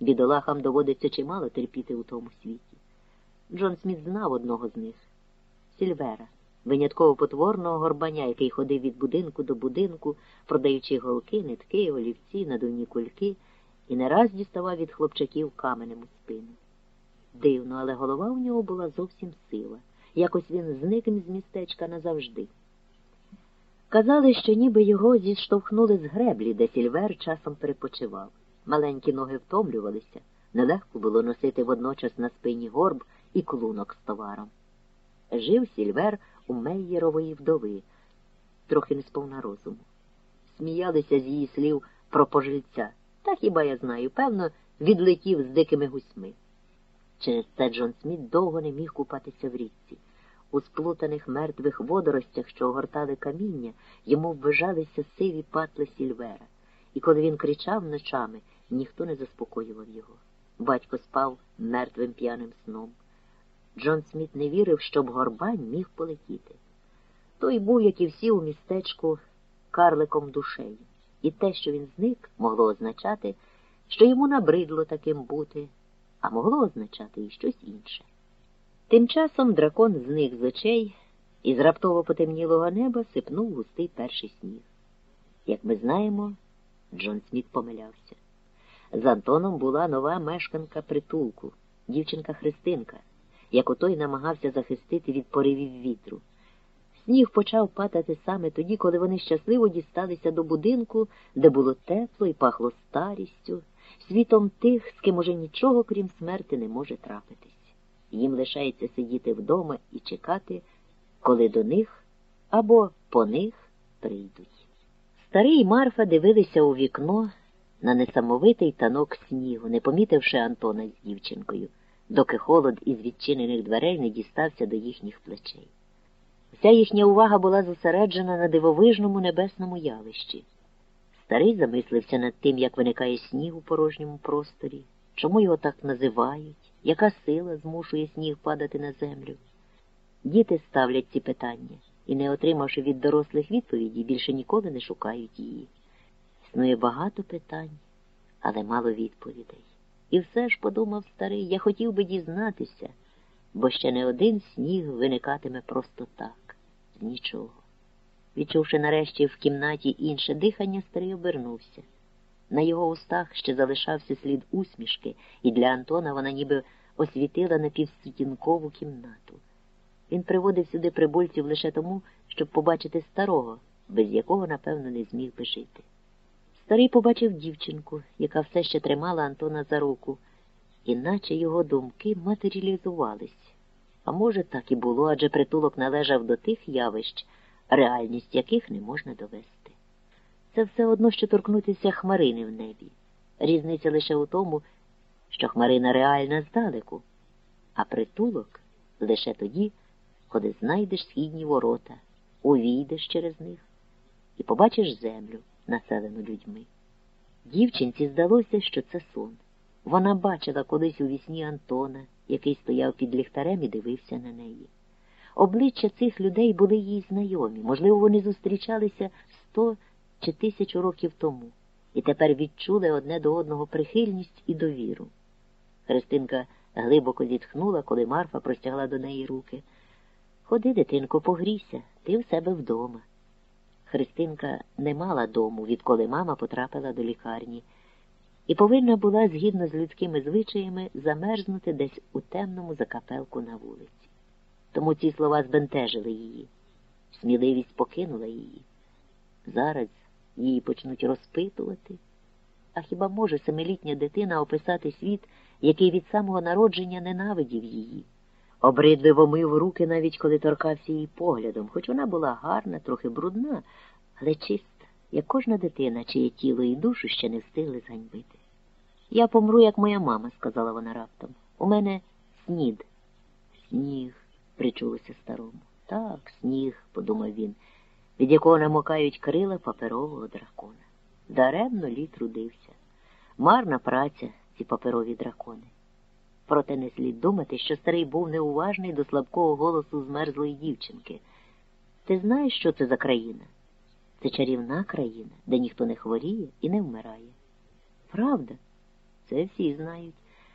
Бідолахам доводиться чимало терпіти у тому світі. Джон Сміт знав одного з них Сільвера, винятково потворного горбаня, який ходив від будинку до будинку, продаючи голки, нитки, олівці, надувні кульки, і не раз діставав від хлопчаків каменем у спину. Дивно, але голова у нього була зовсім сила. Якось він зник з містечка назавжди. Казали, що ніби його зіштовхнули з греблі, де сільвер часом перепочивав. Маленькі ноги втомлювалися, нелегко було носити водночас на спині горб і клунок з товаром. Жив сільвер у Мейєрової вдови, трохи не сповна розуму. Сміялися з її слів про пожильця. Та хіба я знаю, певно, відлетів з дикими гусьми. Через це Джон Сміт довго не міг купатися в річці. У сплутаних мертвих водоростях, що огортали каміння, йому ввижалися сиві патли сільвера, і коли він кричав ночами, ніхто не заспокоював його. Батько спав мертвим п'яним сном. Джон Сміт не вірив, щоб горбань міг полетіти. Той був, як і всі у містечку, карликом душею, і те, що він зник, могло означати, що йому набридло таким бути, а могло означати і щось інше. Тим часом дракон зник з очей і з раптово потемнілого неба сипнув густий перший сніг. Як ми знаємо, Джон Сміт помилявся. З Антоном була нова мешканка притулку, дівчинка Христинка, яку той намагався захистити від поривів вітру. Сніг почав падати саме тоді, коли вони щасливо дісталися до будинку, де було тепло і пахло старістю, світом тих, з ким уже нічого, крім смерти, не може трапитись. Їм лишається сидіти вдома і чекати, коли до них або по них прийдуть. Старий Марфа дивилися у вікно на несамовитий танок снігу, не помітивши Антона з дівчинкою, доки холод із відчинених дверей не дістався до їхніх плечей. Вся їхня увага була зосереджена на дивовижному небесному явищі. Старий замислився над тим, як виникає сніг у порожньому просторі, чому його так називають, яка сила змушує сніг падати на землю. Діти ставлять ці питання і, не отримавши від дорослих відповіді, більше ніколи не шукають її. Існує багато питань, але мало відповідей. І все ж, подумав старий, я хотів би дізнатися, бо ще не один сніг виникатиме просто так, з нічого. Відчувши нарешті в кімнаті інше дихання, старий обернувся. На його устах ще залишався слід усмішки, і для Антона вона ніби освітила напівсутінкову кімнату. Він приводив сюди прибульців лише тому, щоб побачити старого, без якого, напевно, не зміг би жити. Старий побачив дівчинку, яка все ще тримала Антона за руку, іначе його думки матеріалізувались. А може, так і було, адже притулок належав до тих явищ, реальність яких не можна довести. Це все одно, що торкнутися хмарини в небі. Різниця лише у тому, що хмарина реальна здалеку, а притулок лише тоді, коли знайдеш східні ворота, увійдеш через них і побачиш землю, населену людьми. Дівчинці здалося, що це сон. Вона бачила колись у вісні Антона, який стояв під ліхтарем і дивився на неї. Обличчя цих людей були їй знайомі, можливо, вони зустрічалися сто чи тисячу років тому, і тепер відчули одне до одного прихильність і довіру. Христинка глибоко зітхнула, коли Марфа простягла до неї руки. Ходи, дитинко, погрійся, ти в себе вдома. Христинка не мала дому, відколи мама потрапила до лікарні, і повинна була, згідно з людськими звичаями, замерзнути десь у темному закапелку на вулиці. Тому ці слова збентежили її. Сміливість покинула її. Зараз її почнуть розпитувати. А хіба може семилітня дитина описати світ, який від самого народження ненавидів її? Обридливо мив руки, навіть коли торкався її поглядом, хоч вона була гарна, трохи брудна, але чиста, як кожна дитина, чиє тіло і душу ще не встигли зганьбити. Я помру, як моя мама, сказала вона раптом. У мене снід. Сніг, причулося старому. Так, сніг, подумав він, від якого намокають крила паперового дракона. Даремно лі трудився. Марна праця, ці паперові дракони. Проте не слід думати, що старий був неуважний до слабкого голосу змерзлої дівчинки. Ти знаєш, що це за країна? Це чарівна країна, де ніхто не хворіє і не вмирає. Правда? Це всі знають.